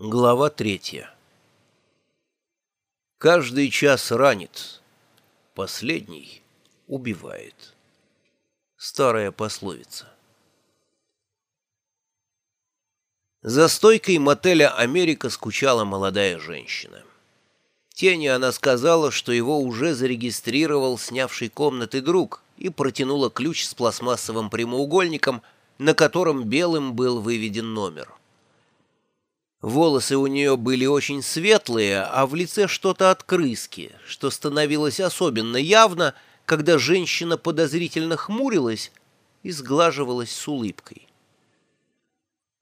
Глава третья Каждый час ранит, последний убивает. Старая пословица. За стойкой мотеля «Америка» скучала молодая женщина. Тени она сказала, что его уже зарегистрировал снявший комнаты друг и протянула ключ с пластмассовым прямоугольником, на котором белым был выведен номер. Волосы у нее были очень светлые, а в лице что-то от крыски, что становилось особенно явно, когда женщина подозрительно хмурилась и сглаживалась с улыбкой.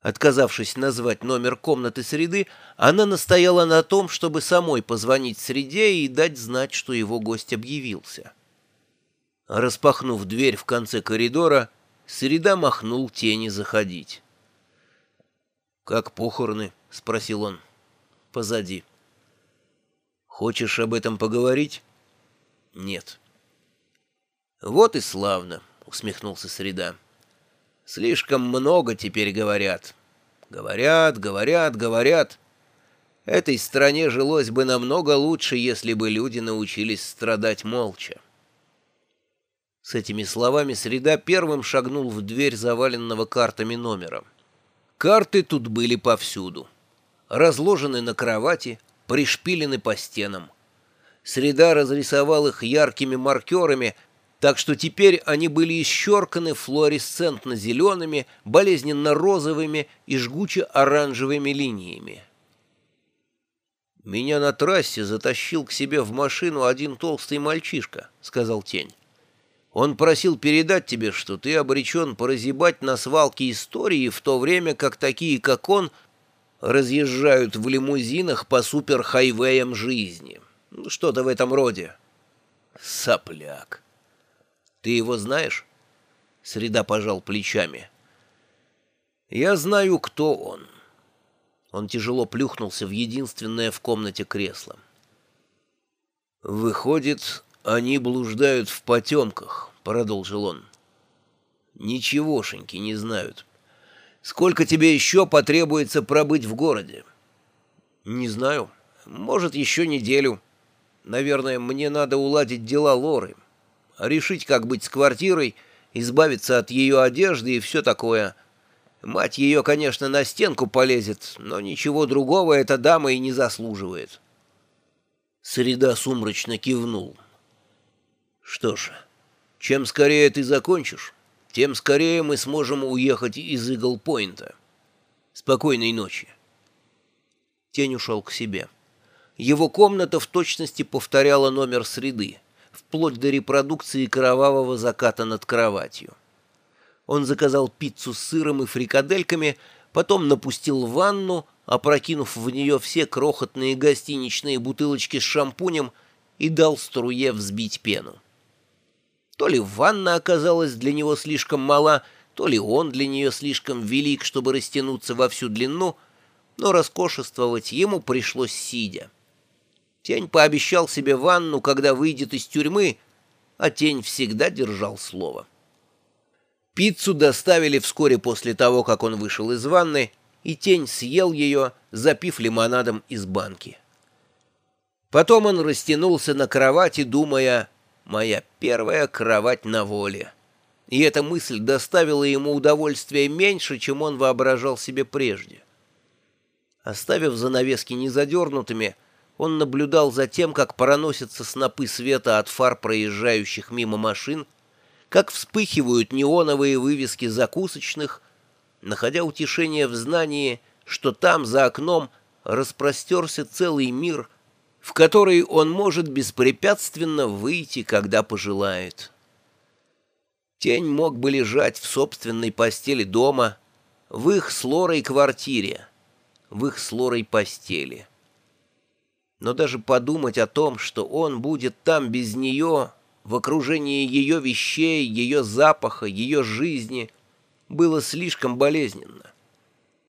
Отказавшись назвать номер комнаты среды, она настояла на том, чтобы самой позвонить среде и дать знать, что его гость объявился. Распахнув дверь в конце коридора, среда махнул тени заходить. «Как похороны?» — спросил он. «Позади». «Хочешь об этом поговорить?» «Нет». «Вот и славно», — усмехнулся Среда. «Слишком много теперь говорят. Говорят, говорят, говорят. Этой стране жилось бы намного лучше, если бы люди научились страдать молча». С этими словами Среда первым шагнул в дверь заваленного картами номера. Карты тут были повсюду. Разложены на кровати, пришпилены по стенам. Среда разрисовал их яркими маркерами, так что теперь они были исчерканы флуоресцентно-зелеными, болезненно-розовыми и жгуче-оранжевыми линиями. «Меня на трассе затащил к себе в машину один толстый мальчишка», — сказал Тень. Он просил передать тебе, что ты обречен прозябать на свалке истории в то время, как такие, как он, разъезжают в лимузинах по суперхайвеям жизни. Ну, что-то в этом роде. Сопляк. Ты его знаешь? Среда пожал плечами. Я знаю, кто он. Он тяжело плюхнулся в единственное в комнате кресло. Выходит, «Они блуждают в потемках», — продолжил он. «Ничегошеньки не знают. Сколько тебе еще потребуется пробыть в городе?» «Не знаю. Может, еще неделю. Наверное, мне надо уладить дела Лоры, решить, как быть с квартирой, избавиться от ее одежды и все такое. Мать ее, конечно, на стенку полезет, но ничего другого эта дама и не заслуживает». Среда сумрачно кивнул. Что ж, чем скорее ты закончишь, тем скорее мы сможем уехать из Игл-Пойнта. Спокойной ночи. Тень ушел к себе. Его комната в точности повторяла номер среды, вплоть до репродукции кровавого заката над кроватью. Он заказал пиццу с сыром и фрикадельками, потом напустил ванну, опрокинув в нее все крохотные гостиничные бутылочки с шампунем и дал струе взбить пену. То ли ванна оказалась для него слишком мала, то ли он для нее слишком велик, чтобы растянуться во всю длину, но роскошествовать ему пришлось сидя. Тень пообещал себе ванну, когда выйдет из тюрьмы, а тень всегда держал слово. Пиццу доставили вскоре после того, как он вышел из ванны, и тень съел ее, запив лимонадом из банки. Потом он растянулся на кровати, думая моя первая кровать на воле. И эта мысль доставила ему удовольствие меньше, чем он воображал себе прежде. Оставив занавески незадернутыми, он наблюдал за тем, как проносятся снопы света от фар проезжающих мимо машин, как вспыхивают неоновые вывески закусочных, находя утешение в знании, что там, за окном, распростерся целый мир — в который он может беспрепятственно выйти, когда пожелает. Тень мог бы лежать в собственной постели дома, в их с Лорой квартире, в их с Лорой постели. Но даже подумать о том, что он будет там без нее, в окружении ее вещей, ее запаха, ее жизни, было слишком болезненно.